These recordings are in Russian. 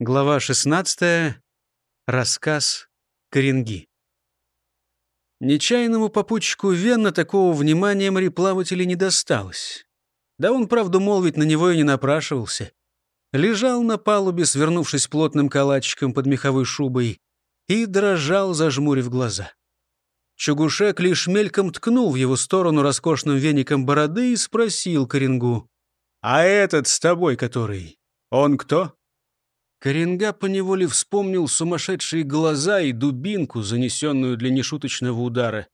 Глава 16. Рассказ Коренги. Нечаянному попутчику Венна такого внимания мореплавателя не досталось. Да он, правду молвить, на него и не напрашивался. Лежал на палубе, свернувшись плотным калачиком под меховой шубой, и дрожал, зажмурив глаза. Чугушек лишь мельком ткнул в его сторону роскошным веником бороды и спросил Коренгу. «А этот с тобой который? Он кто?» Коренга поневоле вспомнил сумасшедшие глаза и дубинку, занесенную для нешуточного удара.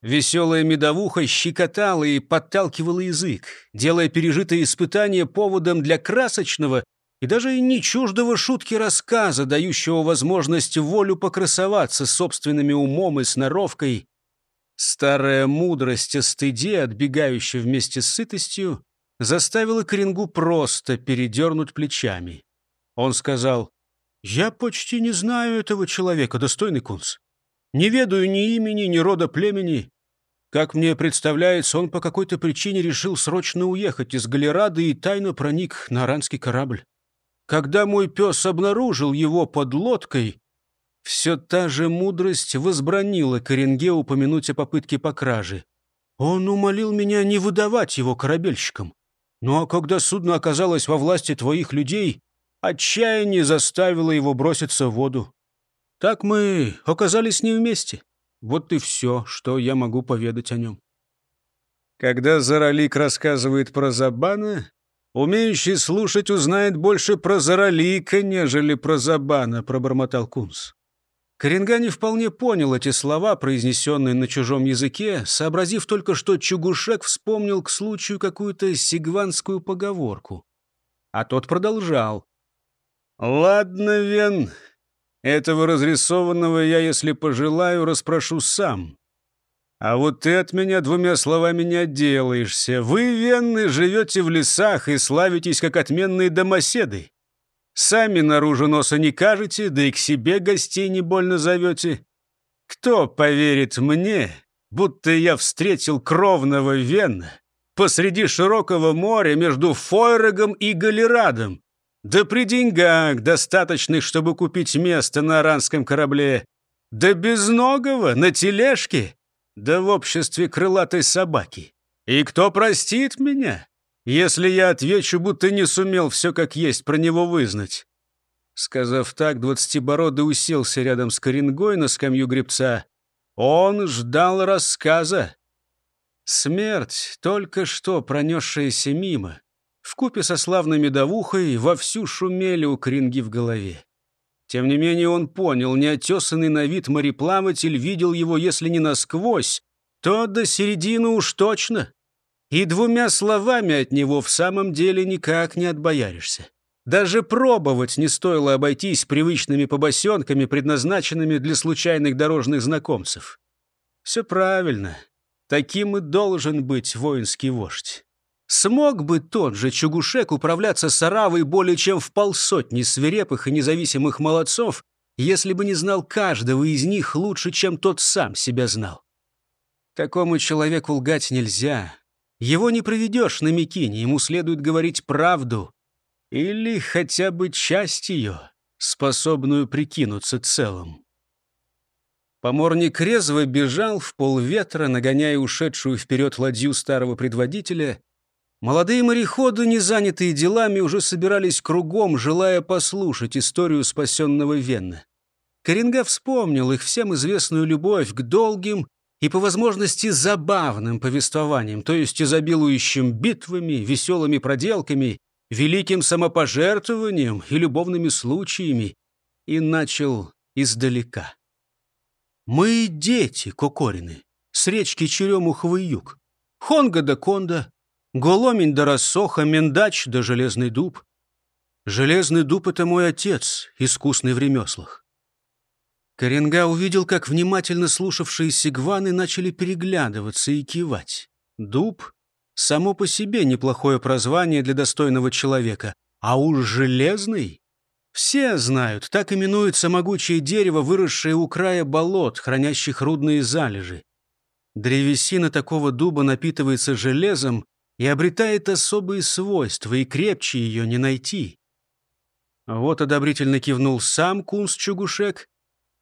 Веселая медовуха щекотала и подталкивала язык, делая пережитые испытания поводом для красочного и даже не чуждого шутки рассказа, дающего возможность волю покрасоваться собственными умом и сноровкой. Старая мудрость о стыде, отбегающая вместе с сытостью, заставила Коренгу просто передернуть плечами. Он сказал, «Я почти не знаю этого человека, достойный кунс. Не ведаю ни имени, ни рода племени. Как мне представляется, он по какой-то причине решил срочно уехать из Галерады и тайно проник на аранский корабль. Когда мой пес обнаружил его под лодкой, все та же мудрость возбранила Коренге упомянуть о попытке по краже. Он умолил меня не выдавать его корабельщикам. Ну а когда судно оказалось во власти твоих людей, отчаяние заставило его броситься в воду. Так мы оказались не вместе. Вот и все, что я могу поведать о нем. Когда Заралик рассказывает про Забана, «Умеющий слушать узнает больше про Заралика, нежели про Забана», — пробормотал Кунс. Коренга не вполне понял эти слова, произнесенные на чужом языке, сообразив только, что Чугушек вспомнил к случаю какую-то сигванскую поговорку. А тот продолжал. «Ладно, Вен, этого разрисованного я, если пожелаю, расспрошу сам. А вот ты от меня двумя словами не отделаешься. Вы, венны, живете в лесах и славитесь, как отменные домоседы. Сами наружу носа не кажете, да и к себе гостей не больно зовете. Кто поверит мне, будто я встретил кровного венна посреди широкого моря между Фойрогом и Галерадом? Да при деньгах, достаточных, чтобы купить место на аранском корабле. Да безногого, на тележке да в обществе крылатой собаки. И кто простит меня, если я отвечу, будто не сумел все как есть про него вызнать?» Сказав так, двадцатибородый уселся рядом с Коренгой на скамью гребца. Он ждал рассказа. Смерть, только что пронесшаяся мимо, вкупе со славной медовухой, вовсю шумели у Кринги в голове. Тем не менее он понял, неотесанный на вид мореплаватель видел его, если не насквозь, то до середины уж точно. И двумя словами от него в самом деле никак не отбояришься. Даже пробовать не стоило обойтись привычными побосенками, предназначенными для случайных дорожных знакомцев. Все правильно. Таким и должен быть воинский вождь. Смог бы тот же Чугушек управляться с Аравой более чем в полсотни свирепых и независимых молодцов, если бы не знал каждого из них лучше, чем тот сам себя знал. Такому человеку лгать нельзя. Его не проведешь на Микине, ему следует говорить правду. Или хотя бы часть ее, способную прикинуться целым. Поморник резво бежал в полветра, нагоняя ушедшую вперед ладью старого предводителя — Молодые мореходы, не занятые делами, уже собирались кругом, желая послушать историю спасенного Венна. Коренга вспомнил их всем известную любовь к долгим и, по возможности, забавным повествованиям, то есть изобилующим битвами, веселыми проделками, великим самопожертвованием и любовными случаями, и начал издалека. «Мы дети Кокорины, с речки Черемуховый юг, Хонга да Конда, Голомень да рассоха, Мендач да Железный дуб. Железный дуб — это мой отец, искусный в ремеслах. Коренга увидел, как внимательно слушавшие сигваны начали переглядываться и кивать. Дуб — само по себе неплохое прозвание для достойного человека, а уж железный — все знают, так именуется могучее дерево, выросшее у края болот, хранящих рудные залежи. Древесина такого дуба напитывается железом и обретает особые свойства, и крепче ее не найти. Вот одобрительно кивнул сам Кунс Чугушек,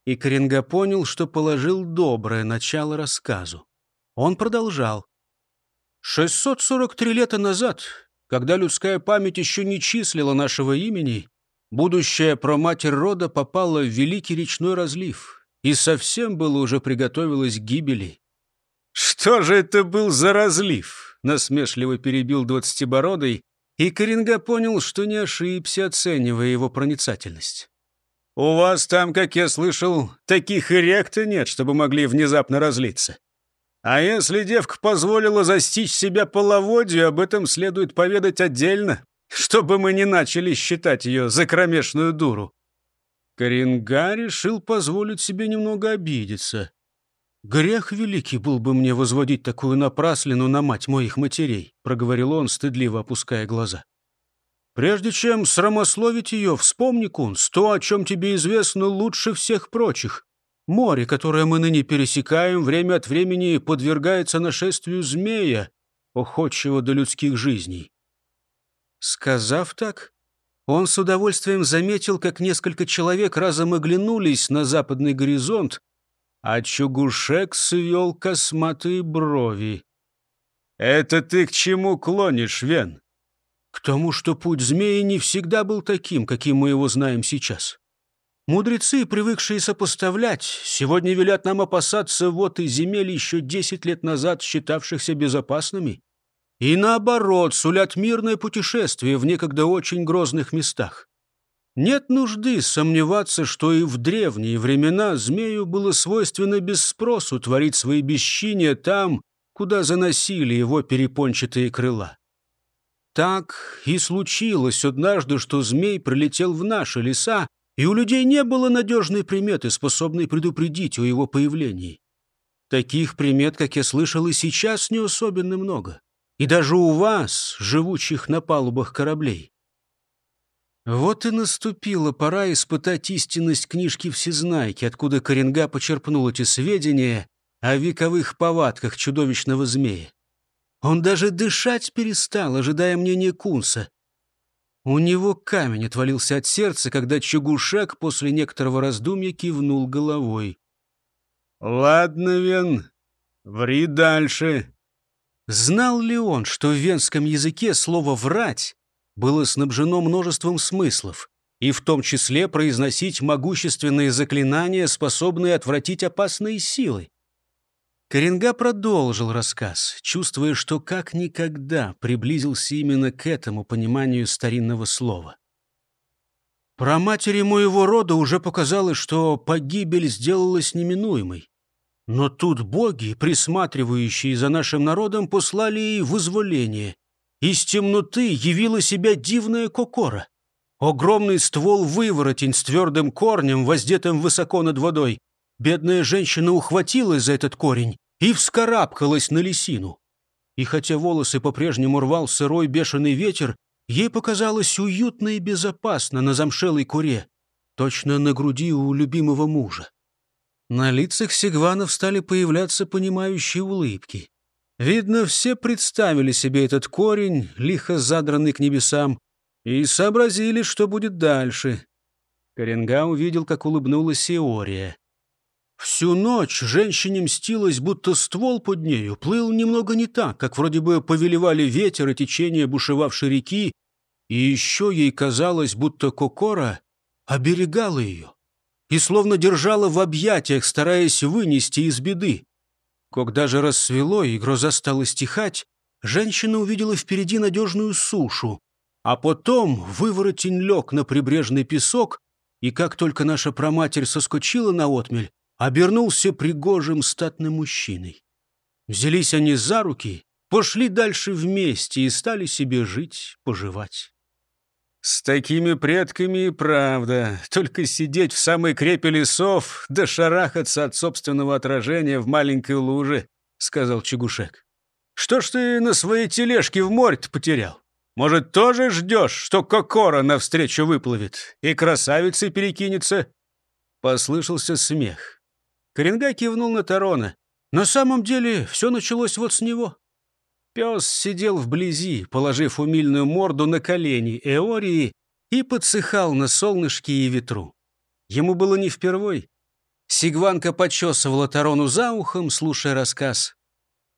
и Коренга понял, что положил доброе начало рассказу. Он продолжал. 643 лета назад, когда людская память еще не числила нашего имени, будущая проматерь рода попала в великий речной разлив и совсем было уже приготовилась к гибели. «Что же это был за разлив?» — насмешливо перебил двадцатибородый, и Коренга понял, что не ошибся, оценивая его проницательность. «У вас там, как я слышал, таких и нет, чтобы могли внезапно разлиться. А если девка позволила застичь себя половодью, об этом следует поведать отдельно, чтобы мы не начали считать ее за кромешную дуру. Коренга решил позволить себе немного обидеться. «Грех великий был бы мне возводить такую напраслину на мать моих матерей», — проговорил он, стыдливо опуская глаза. «Прежде чем срамословить ее, вспомни, Кунс, то, о чем тебе известно лучше всех прочих. Море, которое мы ныне пересекаем, время от времени подвергается нашествию змея, охотчего до людских жизней. Сказав так, он с удовольствием заметил, как несколько человек разом оглянулись на западный горизонт, а Чугушек свел косматые брови. «Это ты к чему клонишь, Вен?» «К тому, что путь змеи не всегда был таким, каким мы его знаем сейчас. Мудрецы, привыкшие сопоставлять, сегодня велят нам опасаться вот и земель еще десять лет назад считавшихся безопасными, и наоборот сулят мирное путешествие в некогда очень грозных местах. Нет нужды сомневаться, что и в древние времена змею было свойственно без спросу творить свои бесчиния там, куда заносили его перепончатые крыла. Так и случилось однажды, что змей прилетел в наши леса, и у людей не было надежной приметы, способной предупредить о его появлении. Таких примет, как я слышал, и сейчас не особенно много. И даже у вас, живущих на палубах кораблей. Вот и наступила пора испытать истинность книжки Всезнайки, откуда Коренга почерпнул эти сведения о вековых повадках чудовищного змея. Он даже дышать перестал, ожидая мнения Кунса, у него камень отвалился от сердца, когда Чугушек после некоторого раздумья кивнул головой. «Ладно, Вен, ври дальше». Знал ли он, что в венском языке слово «врать» было снабжено множеством смыслов, и в том числе произносить могущественные заклинания, способные отвратить опасные силы? Коренга продолжил рассказ, чувствуя, что как никогда приблизился именно к этому пониманию старинного слова. Про матери моего рода уже показалось, что погибель сделалась неминуемой. Но тут боги, присматривающие за нашим народом, послали ей вызволение. Из темноты явила себя дивная кокора. Огромный ствол выворотень с твердым корнем, воздетым высоко над водой. Бедная женщина ухватилась за этот корень и вскарабкалась на лисину. И хотя волосы по-прежнему рвал сырой бешеный ветер, ей показалось уютно и безопасно на замшелой куре, точно на груди у любимого мужа. На лицах сигванов стали появляться понимающие улыбки. Видно, все представили себе этот корень, лихо задранный к небесам, и сообразили, что будет дальше. Коренга увидел, как улыбнулась Иория. Всю ночь женщине мстилось, будто ствол под нею плыл немного не так, как вроде бы повелевали ветер и течение бушевавшей реки, и еще ей казалось, будто Кокора оберегала ее и словно держала в объятиях, стараясь вынести из беды. Когда же рассвело и гроза стала стихать, женщина увидела впереди надежную сушу, а потом выворотень лег на прибрежный песок, и как только наша проматерь соскочила на отмель, обернулся пригожим статным мужчиной. Взялись они за руки, пошли дальше вместе и стали себе жить, поживать. С такими предками и правда, только сидеть в самой крепе лесов да шарахаться от собственного отражения в маленькой луже, сказал Чегушек. Что ж ты на своей тележке в море-то потерял? Может, тоже ждешь, что Кокора навстречу выплывет и красавицей перекинется?» Послышался смех. Коренга кивнул на Тарона. На самом деле все началось вот с него. Пес сидел вблизи, положив умильную морду на колени Эории и подсыхал на солнышке и ветру. Ему было не впервой. Сигванка почесывала Тарону за ухом, слушая рассказ.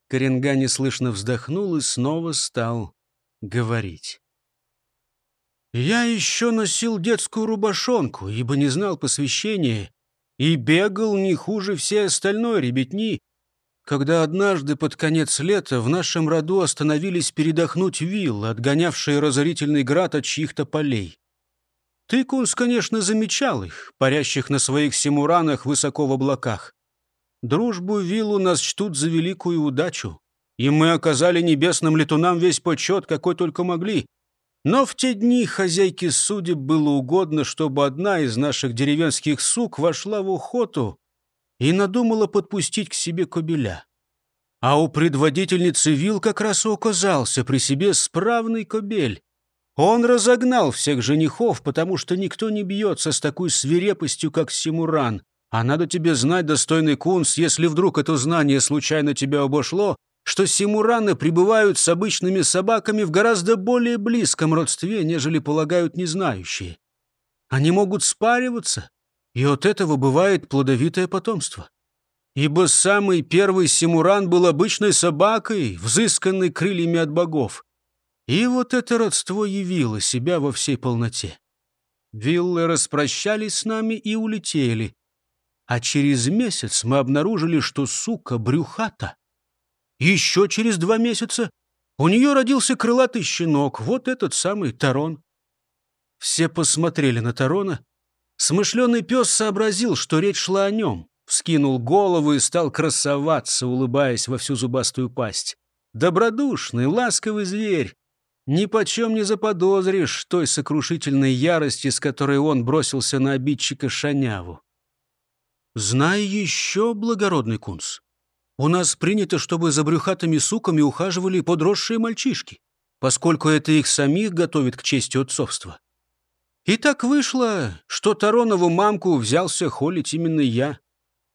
Коренга неслышно вздохнул и снова стал говорить. «Я еще носил детскую рубашонку, ибо не знал посвящения, и бегал не хуже всей остальной ребятни, когда однажды под конец лета в нашем роду остановились передохнуть виллы, отгонявшие разорительный град от чьих-то полей. Тыкунс, конечно, замечал их, парящих на своих симуранах высоко в облаках. Дружбу виллу нас чтут за великую удачу, и мы оказали небесным летунам весь почет, какой только могли. Но в те дни хозяйке судеб было угодно, чтобы одна из наших деревенских сук вошла в охоту и надумала подпустить к себе кобеля. А у предводительницы вил как раз оказался при себе справный кобель. Он разогнал всех женихов, потому что никто не бьется с такой свирепостью, как Симуран. А надо тебе знать, достойный кунс, если вдруг это знание случайно тебя обошло, что симураны пребывают с обычными собаками в гораздо более близком родстве, нежели полагают незнающие. Они могут спариваться, и от этого бывает плодовитое потомство. Ибо самый первый Симуран был обычной собакой, взысканной крыльями от богов. И вот это родство явило себя во всей полноте. Виллы распрощались с нами и улетели. А через месяц мы обнаружили, что сука брюхата. Еще через два месяца у нее родился крылатый щенок, вот этот самый Тарон. Все посмотрели на Тарона, Смышленый пес сообразил, что речь шла о нем, вскинул голову и стал красоваться, улыбаясь во всю зубастую пасть. Добродушный, ласковый зверь. Ни почем не заподозришь той сокрушительной ярости, с которой он бросился на обидчика Шаняву. Знай еще, благородный кунс, у нас принято, чтобы за брюхатыми суками ухаживали подросшие мальчишки, поскольку это их самих готовит к чести отцовства. И так вышло, что Таронову мамку взялся холить именно я.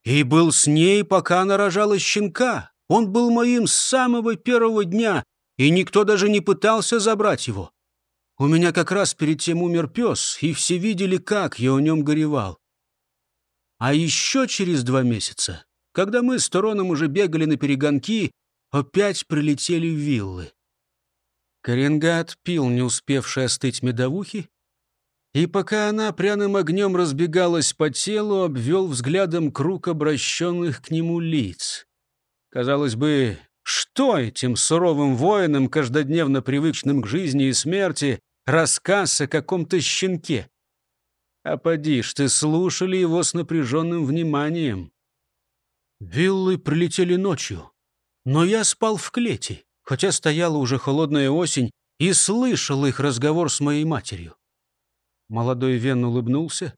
И был с ней, пока она рожала щенка. Он был моим с самого первого дня, и никто даже не пытался забрать его. У меня как раз перед тем умер пес, и все видели, как я о нем горевал. А еще через два месяца, когда мы с Тароном уже бегали на перегонки, опять прилетели виллы. Коренгат пил не успевший остыть медовухи, и пока она пряным огнем разбегалась по телу, обвел взглядом круг обращенных к нему лиц. Казалось бы, что этим суровым воинам, каждодневно привычным к жизни и смерти, рассказ о каком-то щенке? А поди ж, ты слушали его с напряженным вниманием. Виллы прилетели ночью, но я спал в клете, хотя стояла уже холодная осень, и слышал их разговор с моей матерью. Молодой Вен улыбнулся.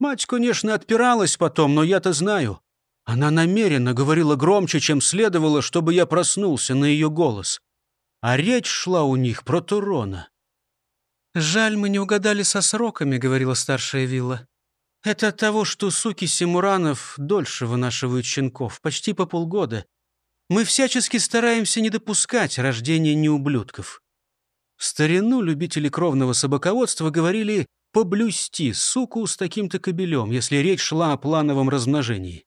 Мать, конечно, отпиралась потом, но я-то знаю. Она намеренно говорила громче, чем следовало, чтобы я проснулся на ее голос. А речь шла у них про Турона. «Жаль, мы не угадали со сроками», — говорила старшая вилла. «Это от того, что суки Симуранов дольше вынашивают щенков, почти по полгода. Мы всячески стараемся не допускать рождения неублюдков». В старину любители кровного собаководства говорили поблюсти суку с таким-то кобелем, если речь шла о плановом размножении.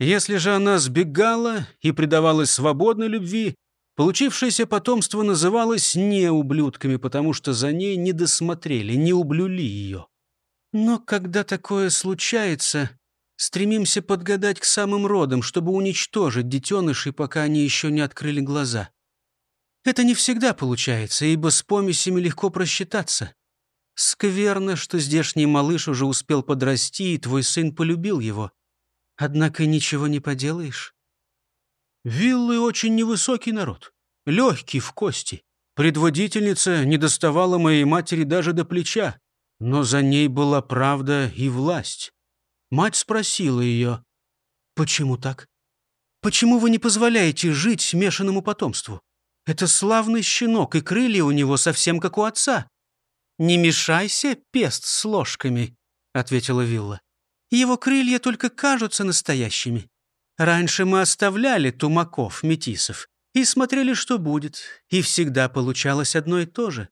Если же она сбегала и предавалась свободной любви, получившееся потомство называлось не ублюдками, потому что за ней не досмотрели, не ублюли ее. Но когда такое случается, стремимся подгадать к самым родам, чтобы уничтожить детенышей, пока они еще не открыли глаза. Это не всегда получается, ибо с помесями легко просчитаться. Скверно, что здешний малыш уже успел подрасти, и твой сын полюбил его. Однако ничего не поделаешь. Виллы очень невысокий народ, легкий в кости. Предводительница не доставала моей матери даже до плеча, но за ней была правда и власть. Мать спросила ее, «Почему так? Почему вы не позволяете жить смешанному потомству? Это славный щенок, и крылья у него совсем как у отца». «Не мешайся, пест с ложками», — ответила Вилла. «Его крылья только кажутся настоящими. Раньше мы оставляли тумаков, метисов, и смотрели, что будет, и всегда получалось одно и то же.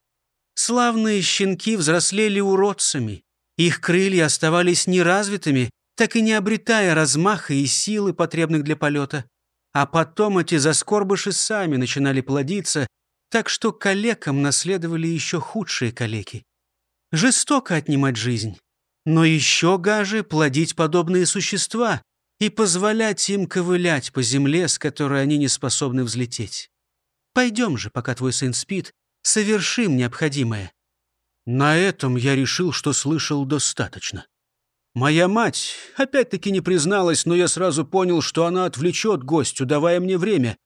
Славные щенки взрослели уродцами. Их крылья оставались неразвитыми, так и не обретая размаха и силы, потребных для полета. А потом эти заскорбыши сами начинали плодиться, так что калекам наследовали еще худшие калеки. Жестоко отнимать жизнь, но еще гаже плодить подобные существа и позволять им ковылять по земле, с которой они не способны взлететь. Пойдем же, пока твой сын спит, совершим необходимое. На этом я решил, что слышал достаточно. Моя мать опять-таки не призналась, но я сразу понял, что она отвлечет гостю, давая мне время.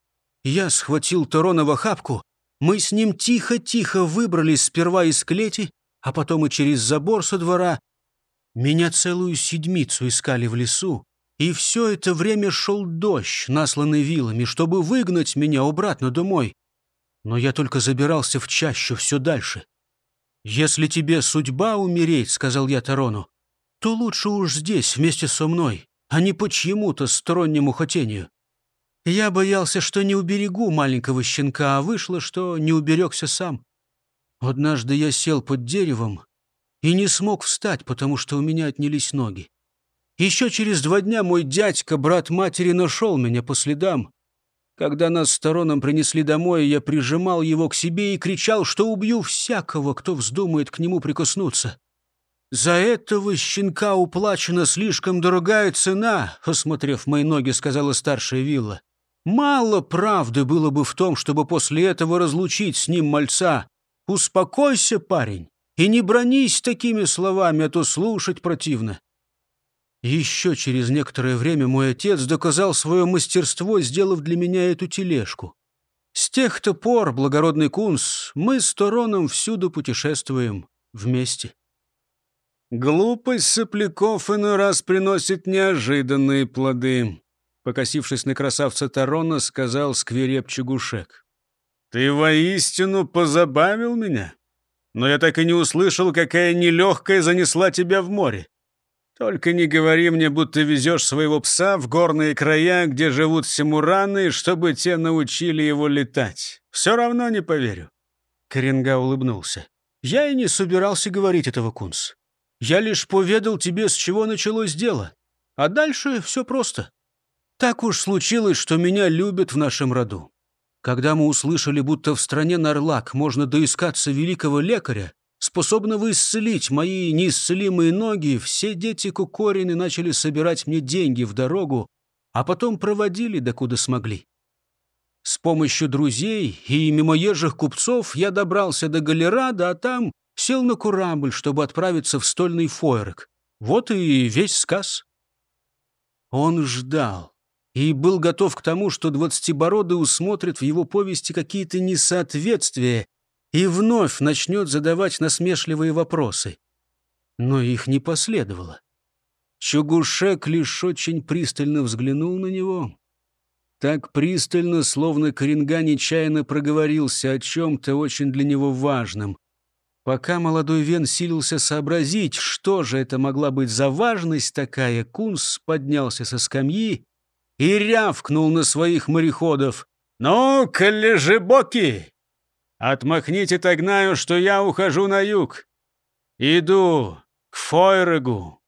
Я схватил Торона в охапку. Мы с ним тихо-тихо выбрались сперва из клети, а потом и через забор со двора. Меня целую седмицу искали в лесу, и все это время шел дождь, насланный вилами, чтобы выгнать меня обратно домой. Но я только забирался в чащу все дальше. «Если тебе судьба умереть, — сказал я Тарону, то лучше уж здесь, вместе со мной, а не по чьему-то стороннему хотению. Я боялся, что не уберегу маленького щенка, а вышло, что не уберегся сам. Однажды я сел под деревом и не смог встать, потому что у меня отнялись ноги. Еще через два дня мой дядька, брат матери, нашел меня по следам. Когда нас с Тароном принесли домой, я прижимал его к себе и кричал, что убью всякого, кто вздумает к нему прикоснуться. «За этого щенка уплачена слишком дорогая цена», — осмотрев мои ноги, сказала старшая вилла. «Мало правды было бы в том, чтобы после этого разлучить с ним мальца. Успокойся, парень, и не бронись такими словами, а то слушать противно». Еще через некоторое время мой отец доказал свое мастерство, сделав для меня эту тележку. С тех-то пор, благородный Кунс, мы с Тороном всюду путешествуем вместе. Глупость сопляков иной раз приносит неожиданные плоды. Покосившись на красавца Тарона, сказал сквереп Чугушек. «Ты воистину позабавил меня, но я так и не услышал, какая нелегкая занесла тебя в море. Только не говори мне, будто везешь своего пса в горные края, где живут симураны, чтобы те научили его летать. Все равно не поверю». Коренга улыбнулся. «Я и не собирался говорить этого, Кунс. Я лишь поведал тебе, с чего началось дело. А дальше все просто. Так уж случилось, что меня любят в нашем роду. Когда мы услышали, будто в стране Нарлак можно доискаться великого лекаря, способного исцелить мои неисцелимые ноги, все дети Кукорины начали собирать мне деньги в дорогу, а потом проводили, докуда смогли. С помощью друзей и мимоезжих купцов я добрался до Галерада, а там сел на корабль, чтобы отправиться в стольный фойрок. Вот и весь сказ. Он ждал и был готов к тому, что двадцатибородый усмотрит в его повести какие-то несоответствия и вновь начнет задавать насмешливые вопросы. Но их не последовало. Чугушек лишь очень пристально взглянул на него. Так пристально, словно Коренга нечаянно проговорился о чем-то очень для него важном. Пока молодой Вен силился сообразить, что же это могла быть за важность такая, Кунс поднялся со скамьи и рявкнул на своих мореходов. «Ну-ка, лежебоки! Отмахните Тагнаю, что я ухожу на юг. Иду к Фойрегу».